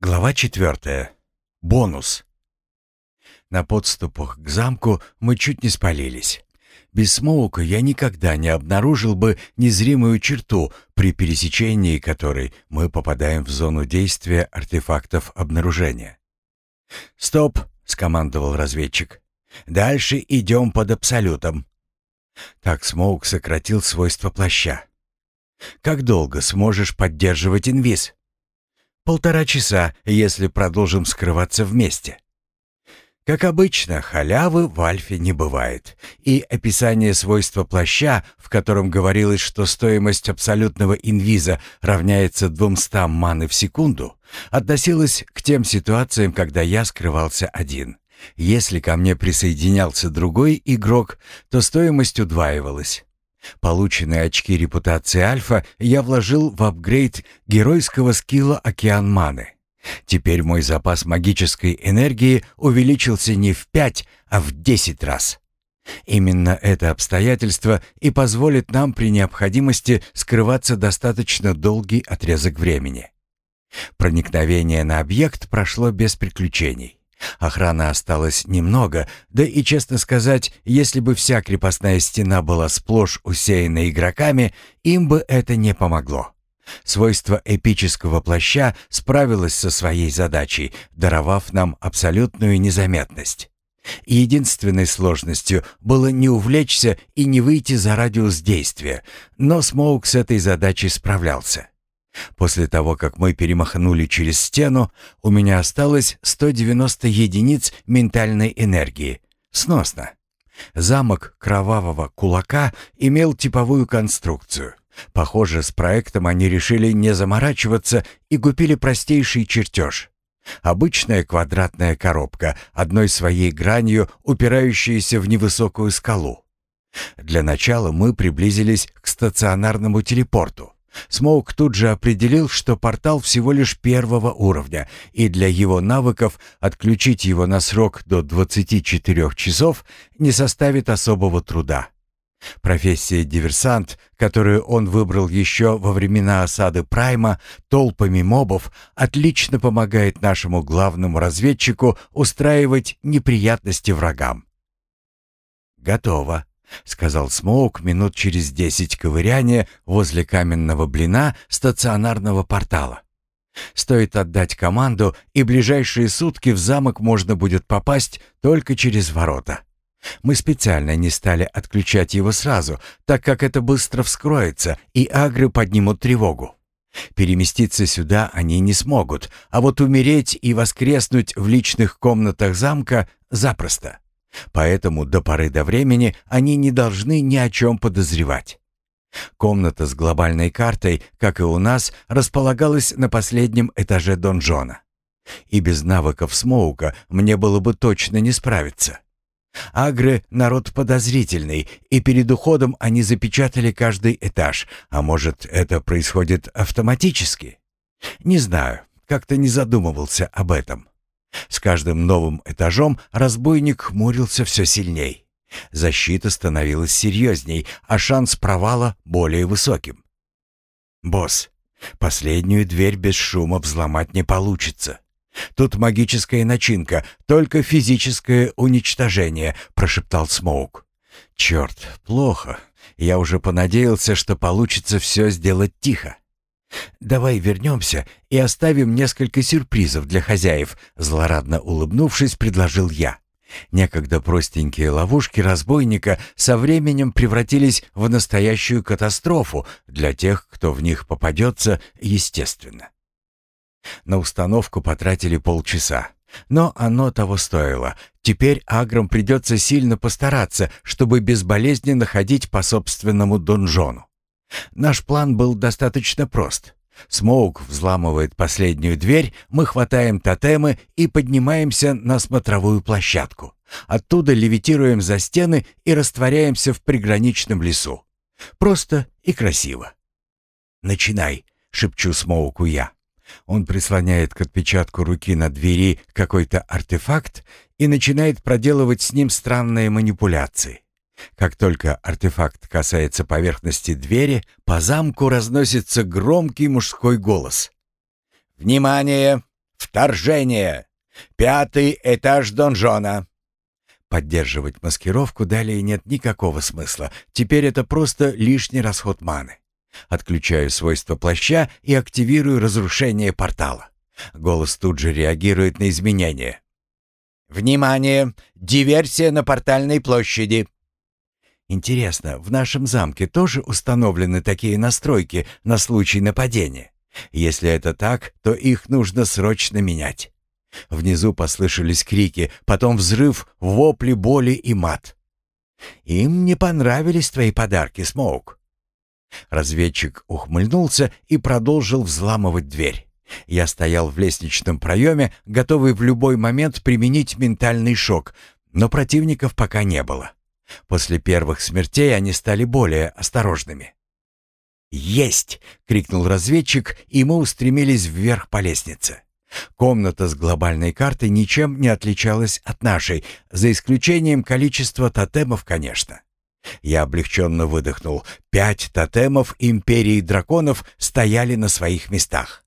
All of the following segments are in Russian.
Глава четвертая. Бонус. На подступах к замку мы чуть не спалились. Без Смоука я никогда не обнаружил бы незримую черту, при пересечении которой мы попадаем в зону действия артефактов обнаружения. «Стоп!» — скомандовал разведчик. «Дальше идем под абсолютом». Так Смоук сократил свойства плаща. «Как долго сможешь поддерживать инвиз?» Полтора часа, если продолжим скрываться вместе. Как обычно, халявы в Альфе не бывает, и описание свойства плаща, в котором говорилось, что стоимость абсолютного инвиза равняется 200 маны в секунду, относилось к тем ситуациям, когда я скрывался один. Если ко мне присоединялся другой игрок, то стоимость удваивалась. Полученные очки репутации Альфа я вложил в апгрейд геройского скилла «Океан Маны». Теперь мой запас магической энергии увеличился не в пять, а в десять раз. Именно это обстоятельство и позволит нам при необходимости скрываться достаточно долгий отрезок времени. Проникновение на объект прошло без приключений. Охраны осталось немного, да и, честно сказать, если бы вся крепостная стена была сплошь усеяна игроками, им бы это не помогло. Свойство эпического плаща справилось со своей задачей, даровав нам абсолютную незаметность. Единственной сложностью было не увлечься и не выйти за радиус действия, но Смоук с этой задачей справлялся. После того, как мы перемахнули через стену, у меня осталось 190 единиц ментальной энергии. Сносно. Замок кровавого кулака имел типовую конструкцию. Похоже, с проектом они решили не заморачиваться и купили простейший чертеж. Обычная квадратная коробка, одной своей гранью упирающаяся в невысокую скалу. Для начала мы приблизились к стационарному телепорту. Смоук тут же определил, что портал всего лишь первого уровня, и для его навыков отключить его на срок до 24 часов не составит особого труда. Профессия диверсант, которую он выбрал еще во времена осады Прайма толпами мобов, отлично помогает нашему главному разведчику устраивать неприятности врагам. «Готово», — сказал Смоук минут через десять ковыряния возле каменного блина стационарного портала. «Стоит отдать команду, и ближайшие сутки в замок можно будет попасть только через ворота. Мы специально не стали отключать его сразу, так как это быстро вскроется, и агры поднимут тревогу. Переместиться сюда они не смогут, а вот умереть и воскреснуть в личных комнатах замка запросто. Поэтому до поры до времени они не должны ни о чем подозревать. Комната с глобальной картой, как и у нас, располагалась на последнем этаже донжона. И без навыков Смоука мне было бы точно не справиться. Агры — народ подозрительный, и перед уходом они запечатали каждый этаж, а может, это происходит автоматически? Не знаю, как-то не задумывался об этом. С каждым новым этажом разбойник хмурился все сильней. Защита становилась серьезней, а шанс провала более высоким. «Босс, последнюю дверь без шума взломать не получится. Тут магическая начинка, только физическое уничтожение», — прошептал Смоук. «Черт, плохо. Я уже понадеялся, что получится все сделать тихо». «Давай вернемся и оставим несколько сюрпризов для хозяев», злорадно улыбнувшись, предложил я. Некогда простенькие ловушки разбойника со временем превратились в настоящую катастрофу для тех, кто в них попадется, естественно. На установку потратили полчаса. Но оно того стоило. Теперь аграм придется сильно постараться, чтобы безболезненно ходить по собственному донжону. Наш план был достаточно прост. Смоук взламывает последнюю дверь, мы хватаем тотемы и поднимаемся на смотровую площадку. Оттуда левитируем за стены и растворяемся в приграничном лесу. Просто и красиво. «Начинай», — шепчу Смоуку я. Он прислоняет к отпечатку руки на двери какой-то артефакт и начинает проделывать с ним странные манипуляции. Как только артефакт касается поверхности двери, по замку разносится громкий мужской голос. «Внимание! Вторжение! Пятый этаж донжона!» Поддерживать маскировку далее нет никакого смысла. Теперь это просто лишний расход маны. Отключаю свойства плаща и активирую разрушение портала. Голос тут же реагирует на изменения. «Внимание! Диверсия на портальной площади!» Интересно, в нашем замке тоже установлены такие настройки на случай нападения? Если это так, то их нужно срочно менять. Внизу послышались крики, потом взрыв, вопли боли и мат. «Им не понравились твои подарки, Смоук». Разведчик ухмыльнулся и продолжил взламывать дверь. Я стоял в лестничном проеме, готовый в любой момент применить ментальный шок, но противников пока не было. После первых смертей они стали более осторожными. «Есть!» — крикнул разведчик, и мы устремились вверх по лестнице. Комната с глобальной картой ничем не отличалась от нашей, за исключением количества тотемов, конечно. Я облегченно выдохнул. Пять тотемов Империи Драконов стояли на своих местах.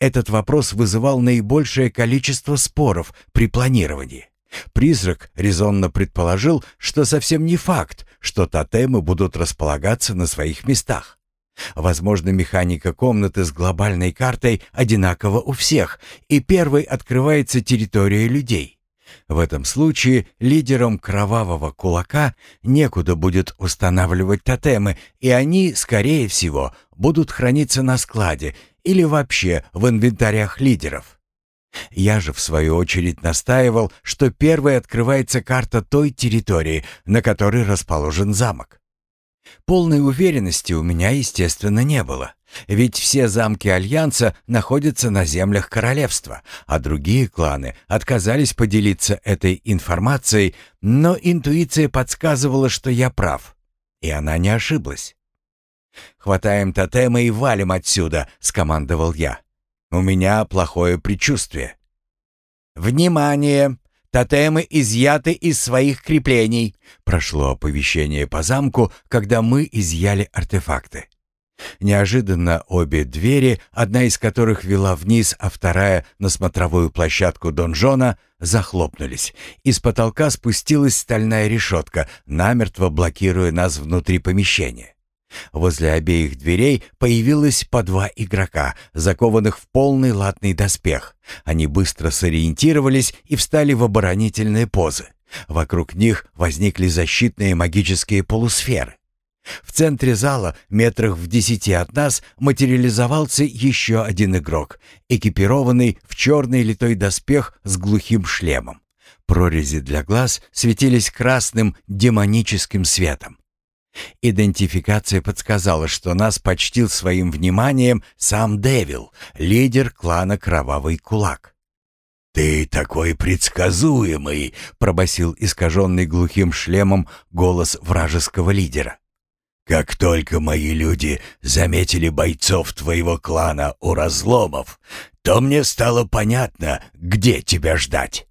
Этот вопрос вызывал наибольшее количество споров при планировании. Призрак резонно предположил, что совсем не факт, что тотемы будут располагаться на своих местах. Возможно, механика комнаты с глобальной картой одинакова у всех, и первой открывается территория людей. В этом случае лидерам кровавого кулака некуда будет устанавливать тотемы, и они, скорее всего, будут храниться на складе или вообще в инвентарях лидеров. Я же, в свою очередь, настаивал, что первой открывается карта той территории, на которой расположен замок. Полной уверенности у меня, естественно, не было. Ведь все замки Альянса находятся на землях королевства, а другие кланы отказались поделиться этой информацией, но интуиция подсказывала, что я прав. И она не ошиблась. «Хватаем тотемы и валим отсюда», — скомандовал я. «У меня плохое предчувствие». «Внимание! Тотемы изъяты из своих креплений!» Прошло оповещение по замку, когда мы изъяли артефакты. Неожиданно обе двери, одна из которых вела вниз, а вторая на смотровую площадку донжона, захлопнулись. Из потолка спустилась стальная решетка, намертво блокируя нас внутри помещения. Возле обеих дверей появилось по два игрока, закованных в полный латный доспех. Они быстро сориентировались и встали в оборонительные позы. Вокруг них возникли защитные магические полусферы. В центре зала, метрах в десяти от нас, материализовался еще один игрок, экипированный в черный литой доспех с глухим шлемом. Прорези для глаз светились красным демоническим светом. Идентификация подсказала, что нас почтил своим вниманием сам Девил, лидер клана Кровавый Кулак. «Ты такой предсказуемый!» — пробасил искаженный глухим шлемом голос вражеского лидера. «Как только мои люди заметили бойцов твоего клана у разломов, то мне стало понятно, где тебя ждать».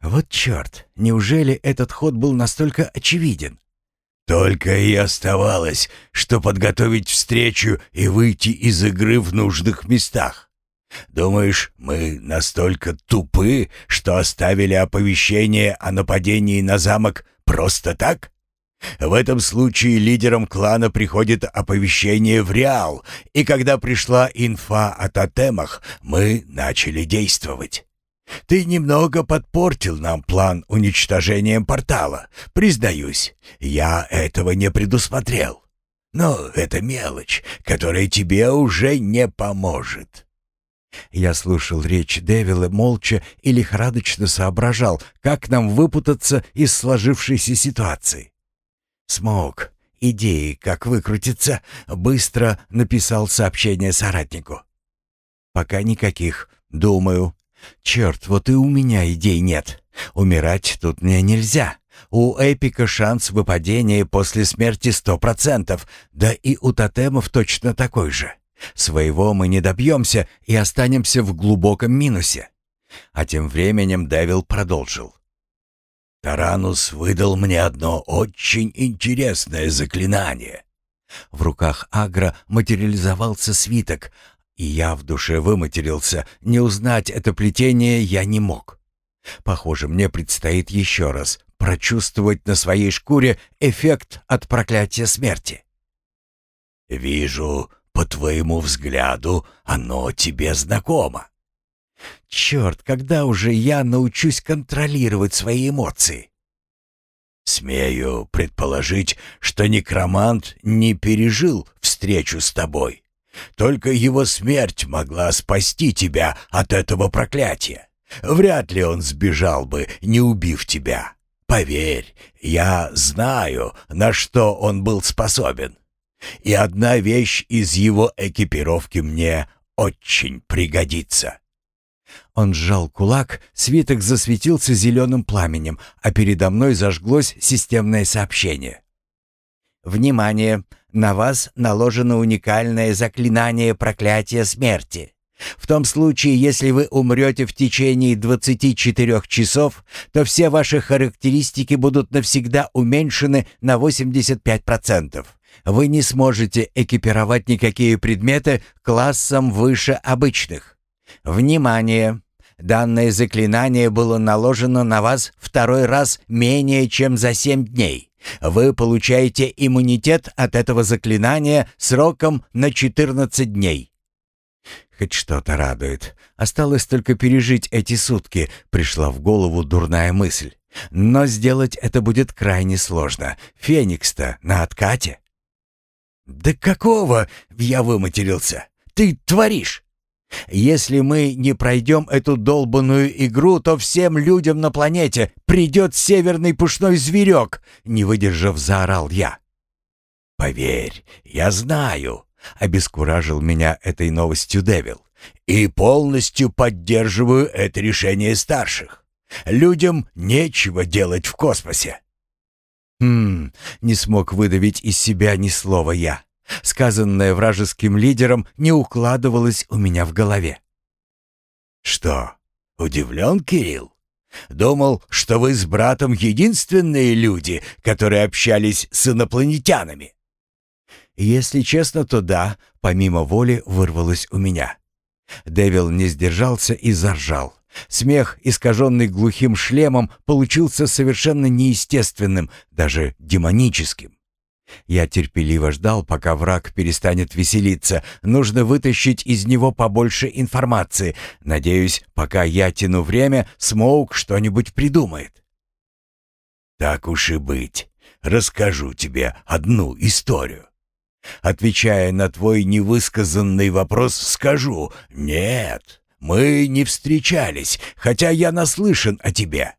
Вот черт, неужели этот ход был настолько очевиден? Только и оставалось, что подготовить встречу и выйти из игры в нужных местах. Думаешь, мы настолько тупы, что оставили оповещение о нападении на замок просто так? В этом случае лидерам клана приходит оповещение в Реал, и когда пришла инфа о тотемах, мы начали действовать. Ты немного подпортил нам план уничтожением портала. Признаюсь, я этого не предусмотрел. Но это мелочь, которая тебе уже не поможет. Я слушал речь Девила молча и лихорадочно соображал, как нам выпутаться из сложившейся ситуации. «Смоук, идеи, как выкрутиться?» — быстро написал сообщение соратнику. «Пока никаких. Думаю. Черт, вот и у меня идей нет. Умирать тут мне нельзя. У Эпика шанс выпадения после смерти сто процентов, да и у тотемов точно такой же. Своего мы не добьемся и останемся в глубоком минусе. А тем временем Девил продолжил. Таранус выдал мне одно очень интересное заклинание. В руках Агра материализовался свиток, И я в душе выматерился, не узнать это плетение я не мог. Похоже, мне предстоит еще раз прочувствовать на своей шкуре эффект от проклятия смерти. «Вижу, по твоему взгляду, оно тебе знакомо». «Черт, когда уже я научусь контролировать свои эмоции?» «Смею предположить, что некромант не пережил встречу с тобой. Только его смерть могла спасти тебя от этого проклятия. Вряд ли он сбежал бы, не убив тебя. Поверь, я знаю, на что он был способен. И одна вещь из его экипировки мне очень пригодится». Он сжал кулак, свиток засветился зеленым пламенем, а передо мной зажглось системное сообщение. «Внимание! На вас наложено уникальное заклинание проклятия смерти. В том случае, если вы умрете в течение 24 часов, то все ваши характеристики будут навсегда уменьшены на 85%. Вы не сможете экипировать никакие предметы классом выше обычных. Внимание! Данное заклинание было наложено на вас второй раз менее чем за 7 дней. Вы получаете иммунитет от этого заклинания сроком на 14 дней. Хоть что-то радует. Осталось только пережить эти сутки, пришла в голову дурная мысль. Но сделать это будет крайне сложно. Феникс-то на откате. «Да какого?» — я выматерился. «Ты творишь!» Если мы не пройдем эту долбанную игру, то всем людям на планете придет северный пушной зверек!» Не выдержав, заорал я. «Поверь, я знаю», — обескуражил меня этой новостью Девил. «И полностью поддерживаю это решение старших. Людям нечего делать в космосе». «Хм...» — не смог выдавить из себя ни слова я. Сказанное вражеским лидером не укладывалось у меня в голове. «Что, удивлен, Кирилл? Думал, что вы с братом единственные люди, которые общались с инопланетянами?» «Если честно, то да», — помимо воли вырвалось у меня. Дэвил не сдержался и заржал. Смех, искаженный глухим шлемом, получился совершенно неестественным, даже демоническим. Я терпеливо ждал, пока враг перестанет веселиться. Нужно вытащить из него побольше информации. Надеюсь, пока я тяну время, Смоук что-нибудь придумает. «Так уж и быть. Расскажу тебе одну историю. Отвечая на твой невысказанный вопрос, скажу «нет». Мы не встречались, хотя я наслышан о тебе.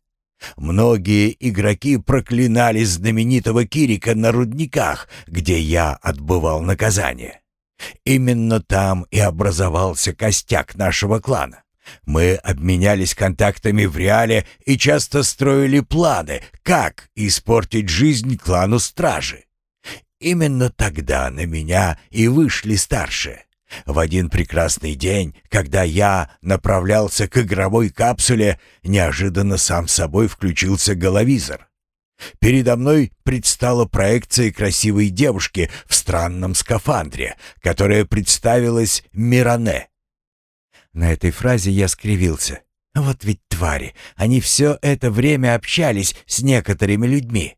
Многие игроки проклинали знаменитого Кирика на рудниках, где я отбывал наказание. Именно там и образовался костяк нашего клана. Мы обменялись контактами в реале и часто строили планы, как испортить жизнь клану Стражи. Именно тогда на меня и вышли старшие. В один прекрасный день, когда я направлялся к игровой капсуле, неожиданно сам собой включился головизор. Передо мной предстала проекция красивой девушки в странном скафандре, которая представилась Миране. На этой фразе я скривился. Вот ведь твари, они все это время общались с некоторыми людьми.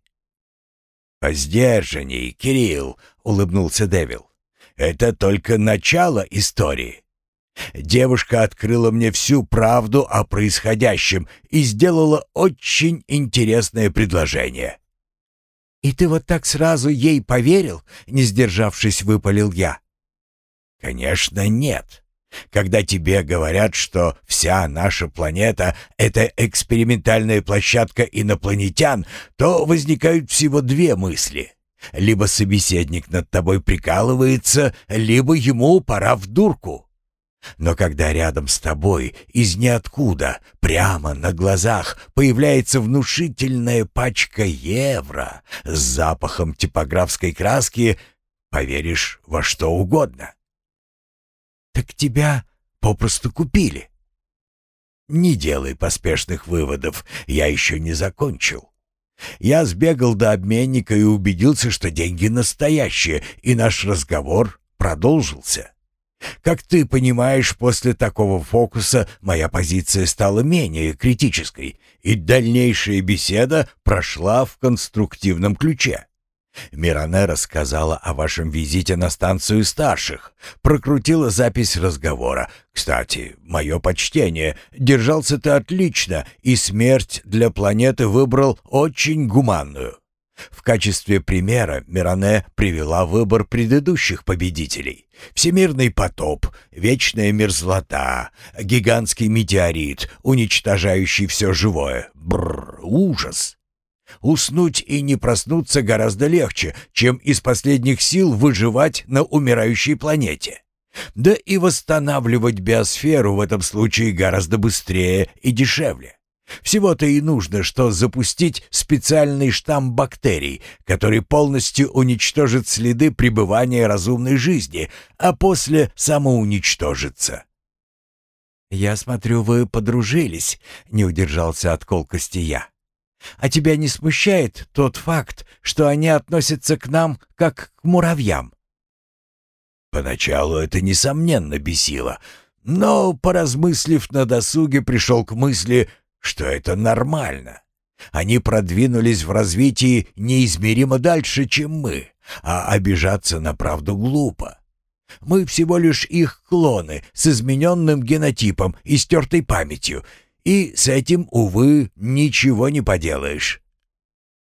«Поздержанней, Кирилл», — улыбнулся Девил. Это только начало истории. Девушка открыла мне всю правду о происходящем и сделала очень интересное предложение. «И ты вот так сразу ей поверил?» — не сдержавшись, выпалил я. «Конечно, нет. Когда тебе говорят, что вся наша планета — это экспериментальная площадка инопланетян, то возникают всего две мысли. Либо собеседник над тобой прикалывается, либо ему пора в дурку. Но когда рядом с тобой из ниоткуда, прямо на глазах, появляется внушительная пачка евро с запахом типографской краски, поверишь во что угодно. «Так тебя попросту купили». «Не делай поспешных выводов, я еще не закончил. Я сбегал до обменника и убедился, что деньги настоящие, и наш разговор продолжился. Как ты понимаешь, после такого фокуса моя позиция стала менее критической, и дальнейшая беседа прошла в конструктивном ключе. Миране рассказала о вашем визите на станцию старших, прокрутила запись разговора. Кстати, мое почтение, держался ты отлично, и смерть для планеты выбрал очень гуманную. В качестве примера Миране привела выбор предыдущих победителей. Всемирный потоп, вечная мерзлота, гигантский метеорит, уничтожающий все живое. Бррр, ужас. Уснуть и не проснуться гораздо легче, чем из последних сил выживать на умирающей планете. Да и восстанавливать биосферу в этом случае гораздо быстрее и дешевле. Всего-то и нужно, что запустить специальный штамм бактерий, который полностью уничтожит следы пребывания разумной жизни, а после самоуничтожится. «Я смотрю, вы подружились», — не удержался от колкости я. «А тебя не смущает тот факт, что они относятся к нам как к муравьям?» Поначалу это, несомненно, бесило, но, поразмыслив на досуге, пришел к мысли, что это нормально. Они продвинулись в развитии неизмеримо дальше, чем мы, а обижаться на правду глупо. Мы всего лишь их клоны с измененным генотипом и стертой памятью, и с этим, увы, ничего не поделаешь.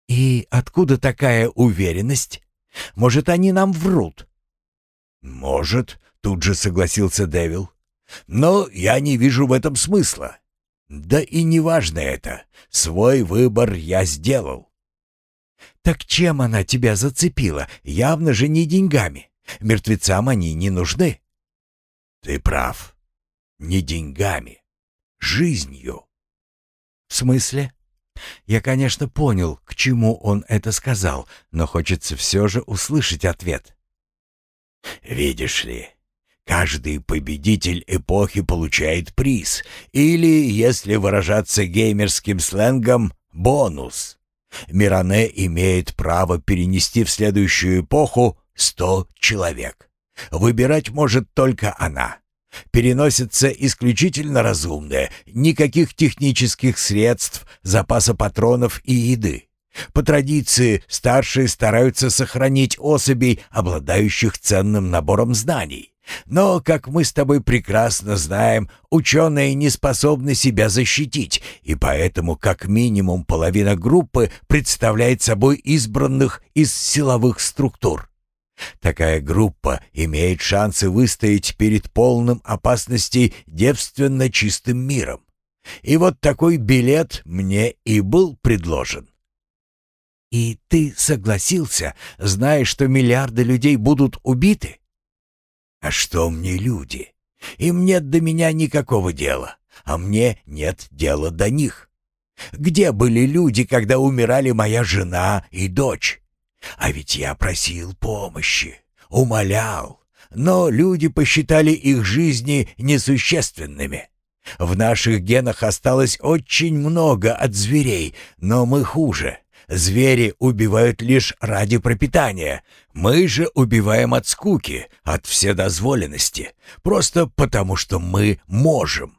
«И откуда такая уверенность? Может, они нам врут?» «Может», — тут же согласился Дэвил. «Но я не вижу в этом смысла. Да и не важно это. Свой выбор я сделал. Так чем она тебя зацепила? Явно же не деньгами. Мертвецам они не нужны. Ты прав. Не деньгами. Жизнью. В смысле? Я, конечно, понял, к чему он это сказал, но хочется все же услышать ответ. Видишь ли, Каждый победитель эпохи получает приз, или, если выражаться геймерским сленгом, бонус. Миране имеет право перенести в следующую эпоху 100 человек. Выбирать может только она. Переносится исключительно разумное, никаких технических средств, запаса патронов и еды. По традиции, старшие стараются сохранить особей, обладающих ценным набором знаний. Но, как мы с тобой прекрасно знаем, ученые не способны себя защитить, и поэтому как минимум половина группы представляет собой избранных из силовых структур. Такая группа имеет шансы выстоять перед полным опасностей девственно чистым миром. И вот такой билет мне и был предложен. «И ты согласился, зная, что миллиарды людей будут убиты?» А что мне люди? Им нет до меня никакого дела, а мне нет дела до них. Где были люди, когда умирали моя жена и дочь? А ведь я просил помощи, умолял, но люди посчитали их жизни несущественными. В наших генах осталось очень много от зверей, но мы хуже. Звери убивают лишь ради пропитания. Мы же убиваем от скуки, от вседозволенности. Просто потому, что мы можем.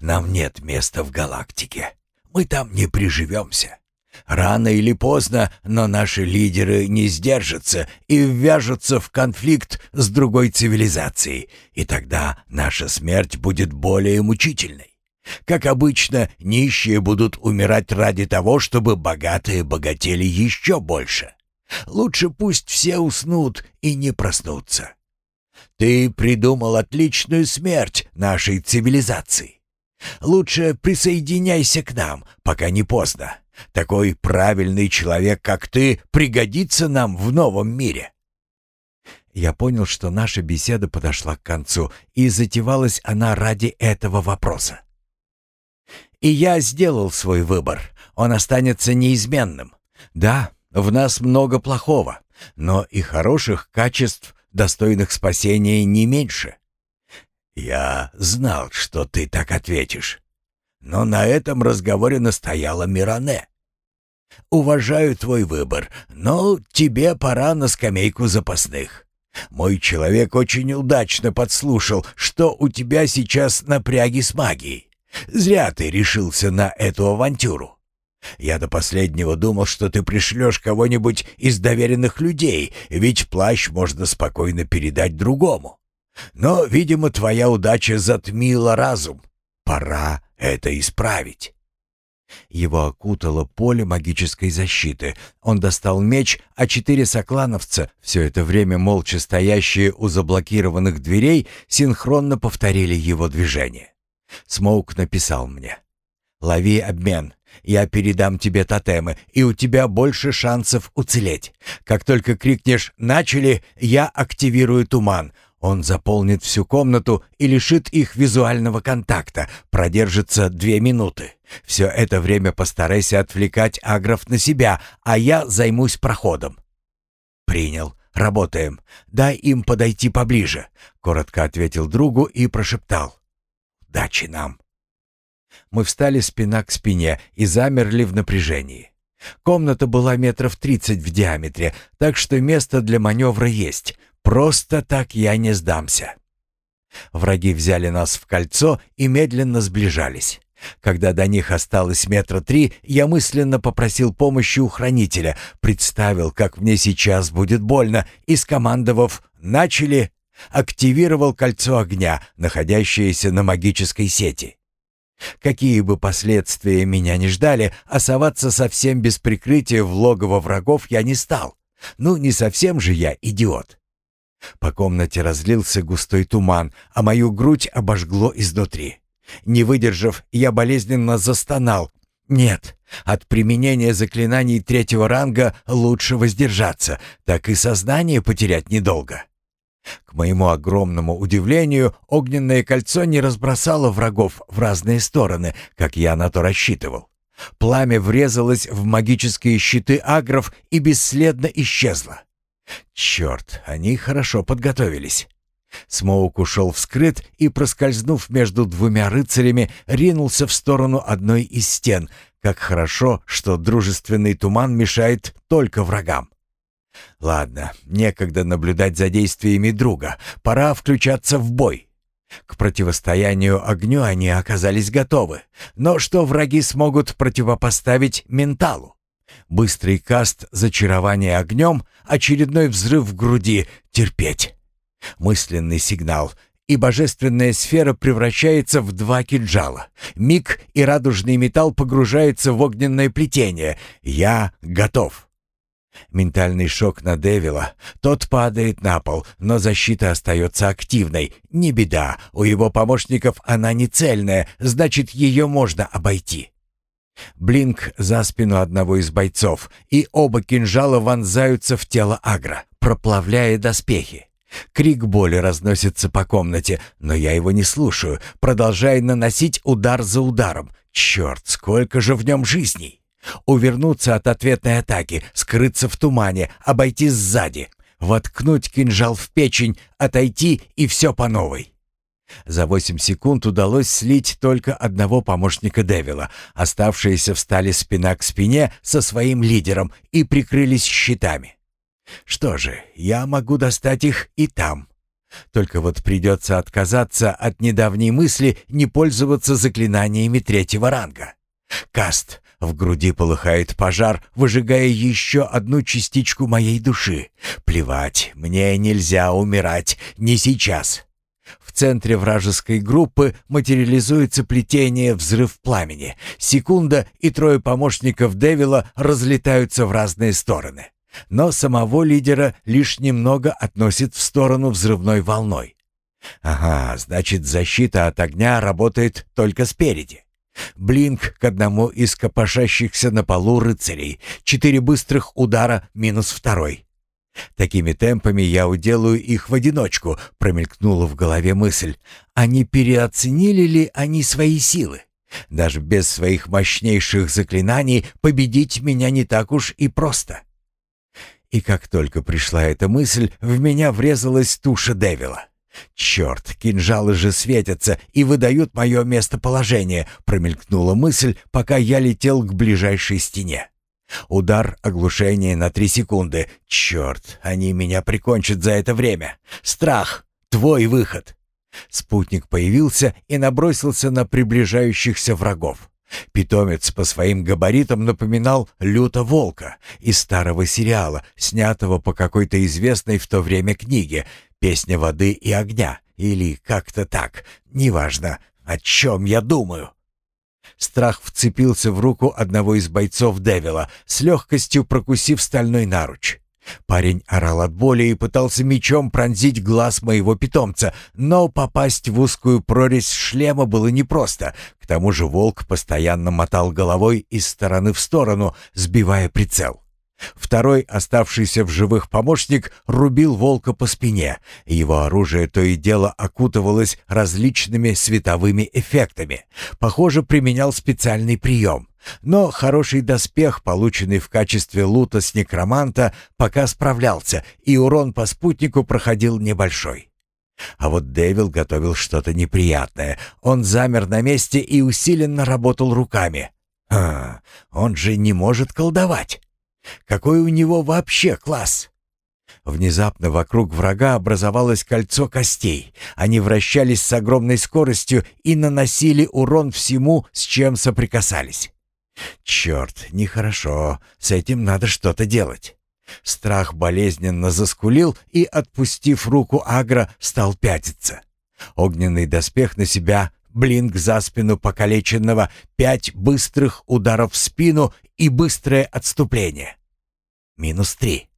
Нам нет места в галактике. Мы там не приживемся. Рано или поздно, но наши лидеры не сдержатся и ввяжутся в конфликт с другой цивилизацией, и тогда наша смерть будет более мучительной. Как обычно, нищие будут умирать ради того, чтобы богатые богатели еще больше. Лучше пусть все уснут и не проснутся. Ты придумал отличную смерть нашей цивилизации. Лучше присоединяйся к нам, пока не поздно. Такой правильный человек, как ты, пригодится нам в новом мире. Я понял, что наша беседа подошла к концу, и затевалась она ради этого вопроса. И я сделал свой выбор. Он останется неизменным. Да, в нас много плохого, но и хороших качеств, достойных спасения, не меньше. Я знал, что ты так ответишь. Но на этом разговоре настояла Миране. Уважаю твой выбор, но тебе пора на скамейку запасных. Мой человек очень удачно подслушал, что у тебя сейчас напряги с магией. Зря ты решился на эту авантюру. Я до последнего думал, что ты пришлешь кого-нибудь из доверенных людей, ведь плащ можно спокойно передать другому. Но, видимо, твоя удача затмила разум. Пора это исправить. Его окутало поле магической защиты. Он достал меч, а четыре соклановца, все это время молча стоящие у заблокированных дверей, синхронно повторили его движение. Смоук написал мне. «Лови обмен. Я передам тебе тотемы, и у тебя больше шансов уцелеть. Как только крикнешь «начали», я активирую туман. Он заполнит всю комнату и лишит их визуального контакта. Продержится две минуты. Все это время постарайся отвлекать агров на себя, а я займусь проходом». «Принял. Работаем. Дай им подойти поближе», — коротко ответил другу и прошептал. «Удачи нам». Мы встали спина к спине и замерли в напряжении. Комната была метров тридцать в диаметре, так что место для маневра есть. Просто так я не сдамся. Враги взяли нас в кольцо и медленно сближались. Когда до них осталось метра три, я мысленно попросил помощи у хранителя, представил, как мне сейчас будет больно, и, скомандовав «начали», активировал кольцо огня, находящееся на магической сети. Какие бы последствия меня не ждали, оставаться совсем без прикрытия в логово врагов я не стал. Ну, не совсем же я идиот. По комнате разлился густой туман, а мою грудь обожгло изнутри. Не выдержав, я болезненно застонал. Нет, от применения заклинаний третьего ранга лучше воздержаться, так и сознание потерять недолго. К моему огромному удивлению, огненное кольцо не разбросало врагов в разные стороны, как я на то рассчитывал. Пламя врезалось в магические щиты агров и бесследно исчезло. Черт, они хорошо подготовились. Смоук ушел вскрыт и, проскользнув между двумя рыцарями, ринулся в сторону одной из стен. Как хорошо, что дружественный туман мешает только врагам. Ладно, некогда наблюдать за действиями друга. Пора включаться в бой. К противостоянию огню они оказались готовы. Но что враги смогут противопоставить менталу? Быстрый каст зачарования огнем, очередной взрыв в груди, терпеть. Мысленный сигнал, и божественная сфера превращается в два кинжала. Миг, и радужный металл погружается в огненное плетение. Я готов. Ментальный шок на Девила. Тот падает на пол, но защита остается активной. Не беда, у его помощников она не цельная, значит, ее можно обойти. Блинк за спину одного из бойцов, и оба кинжала вонзаются в тело Агра, проплавляя доспехи. Крик боли разносится по комнате, но я его не слушаю, продолжая наносить удар за ударом. Черт, сколько же в нем жизней! Увернуться от ответной атаки, скрыться в тумане, обойти сзади, воткнуть кинжал в печень, отойти и все по новой. За восемь секунд удалось слить только одного помощника Девила. Оставшиеся встали спина к спине со своим лидером и прикрылись щитами. Что же, я могу достать их и там. Только вот придется отказаться от недавней мысли не пользоваться заклинаниями третьего ранга. Каст. В груди полыхает пожар, выжигая еще одну частичку моей души. Плевать, мне нельзя умирать, не сейчас. Центре вражеской группы материализуется плетение взрыв пламени. Секунда, и трое помощников Девила разлетаются в разные стороны. Но самого лидера лишь немного относит в сторону взрывной волной. Ага, значит, защита от огня работает только спереди. Блинк к одному из копошащихся на полу рыцарей. Четыре быстрых удара минус второй. Такими темпами я уделаю их в одиночку, промелькнула в голове мысль. А не переоценили ли они свои силы? Даже без своих мощнейших заклинаний победить меня не так уж и просто. И как только пришла эта мысль, в меня врезалась туша Девила. «Черт, кинжалы же светятся и выдают мое местоположение», промелькнула мысль, пока я летел к ближайшей стене. Удар оглушения на три секунды. Черт, они меня прикончат за это время. Страх. Твой выход. Спутник появился и набросился на приближающихся врагов. Питомец по своим габаритам напоминал люто волка из старого сериала, снятого по какой-то известной в то время книге «Песня воды и огня» или как-то так, неважно, о чем я думаю. Страх вцепился в руку одного из бойцов Девила, с легкостью прокусив стальной наруч. Парень орал от боли и пытался мечом пронзить глаз моего питомца, но попасть в узкую прорезь шлема было непросто. К тому же волк постоянно мотал головой из стороны в сторону, сбивая прицел. Второй, оставшийся в живых помощник, рубил волка по спине. Его оружие то и дело окутывалось различными световыми эффектами. Похоже, применял специальный прием. Но хороший доспех, полученный в качестве лута с некроманта, пока справлялся, и урон по спутнику проходил небольшой. А вот Дэвил готовил что-то неприятное. Он замер на месте и усиленно работал руками. А, он же не может колдовать. Какой у него вообще класс? Внезапно вокруг врага образовалось кольцо костей. Они вращались с огромной скоростью и наносили урон всему, с чем соприкасались. Черт, нехорошо, с этим надо что-то делать. Страх болезненно заскулил и, отпустив руку Агра, стал пятиться. Огненный доспех на себя, блинк за спину покалеченного, пять быстрых ударов в спину и быстрое отступление. Минус три.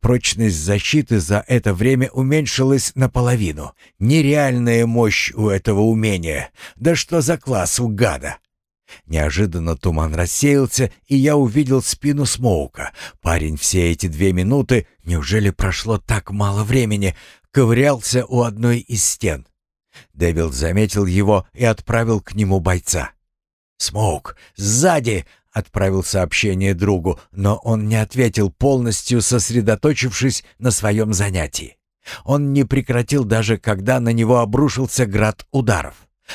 Прочность защиты за это время уменьшилась наполовину. Нереальная мощь у этого умения. Да что за класс у гада? Неожиданно туман рассеялся, и я увидел спину Смоука. Парень все эти две минуты, неужели прошло так мало времени, ковырялся у одной из стен. Дэвил заметил его и отправил к нему бойца. «Смоук, сзади!» — отправил сообщение другу, но он не ответил, полностью сосредоточившись на своем занятии. Он не прекратил даже, когда на него обрушился град ударов.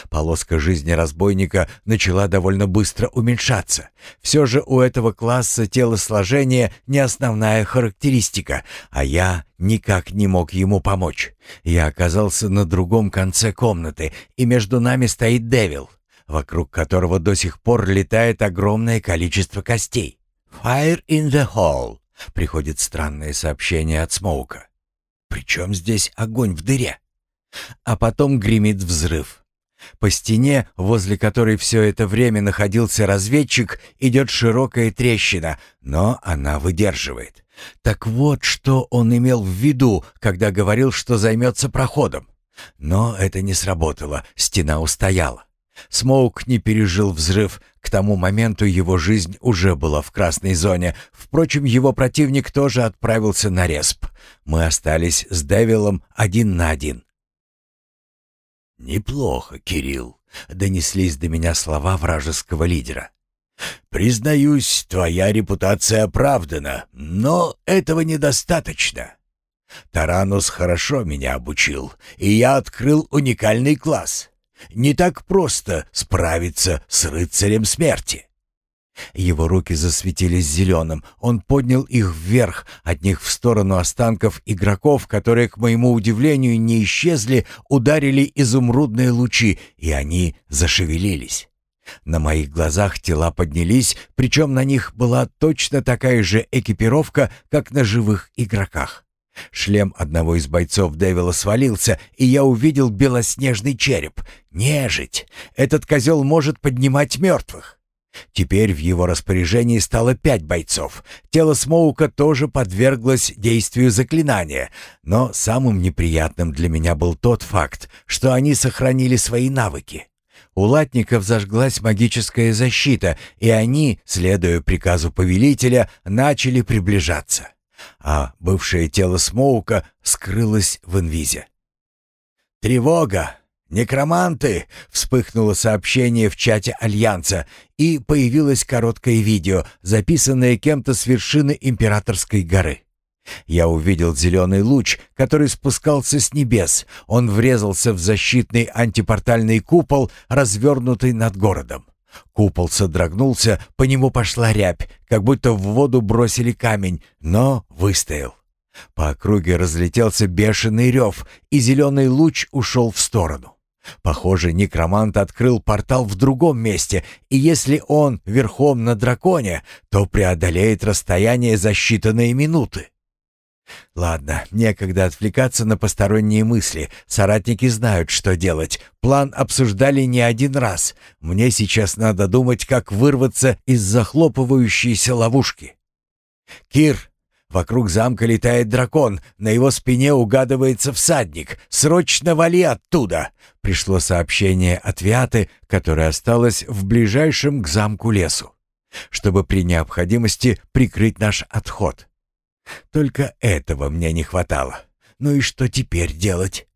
Полоска жизни разбойника начала довольно быстро уменьшаться. Все же у этого класса телосложение не основная характеристика, а я никак не мог ему помочь. Я оказался на другом конце комнаты, и между нами стоит Девил, вокруг которого до сих пор летает огромное количество костей. «Fire in the hall», — приходит странное сообщение от Смоука. «При чем здесь огонь в дыре?» А потом гремит взрыв. По стене, возле которой все это время находился разведчик, идет широкая трещина, но она выдерживает. Так вот, что он имел в виду, когда говорил, что займется проходом. Но это не сработало, стена устояла. Смоук не пережил взрыв, к тому моменту его жизнь уже была в красной зоне. Впрочем, его противник тоже отправился на респ. Мы остались с Девилом один на один. «Неплохо, Кирилл», — донеслись до меня слова вражеского лидера. «Признаюсь, твоя репутация оправдана, но этого недостаточно. Таранус хорошо меня обучил, и я открыл уникальный класс. Не так просто справиться с рыцарем смерти. Его руки засветились зеленым. Он поднял их вверх, от них в сторону останков игроков, которые, к моему удивлению, не исчезли, ударили изумрудные лучи, и они зашевелились. На моих глазах тела поднялись, причем на них была точно такая же экипировка, как на живых игроках. Шлем одного из бойцов Дэвила свалился, и я увидел белоснежный череп. Нежить! Этот козел может поднимать мертвых. Теперь в его распоряжении стало пять бойцов. Тело Смоука тоже подверглось действию заклинания, но самым неприятным для меня был тот факт, что они сохранили свои навыки. У латников зажглась магическая защита, и они, следуя приказу повелителя, начали приближаться. А бывшее тело Смоука скрылось в инвизе. «Тревога! «Некроманты!» — вспыхнуло сообщение в чате Альянса, и появилось короткое видео, записанное кем-то с вершины Императорской горы. Я увидел зеленый луч, который спускался с небес. Он врезался в защитный антипортальный купол, развернутый над городом. Купол содрогнулся, по нему пошла рябь, как будто в воду бросили камень, но выстоял. По округе разлетелся бешеный рев, и зеленый луч ушел в сторону. Похоже, некромант открыл портал в другом месте, и если он верхом на драконе, то преодолеет расстояние за считанные минуты. Ладно, некогда отвлекаться на посторонние мысли. Соратники знают, что делать. План обсуждали не один раз. Мне сейчас надо думать, как вырваться из захлопывающейся ловушки. «Кир, Вокруг замка летает дракон, на его спине угадывается всадник. Срочно вали оттуда!» Пришло сообщение от Виаты, которая осталась в ближайшем к замку лесу, чтобы при необходимости прикрыть наш отход. Только этого мне не хватало. Ну и что теперь делать?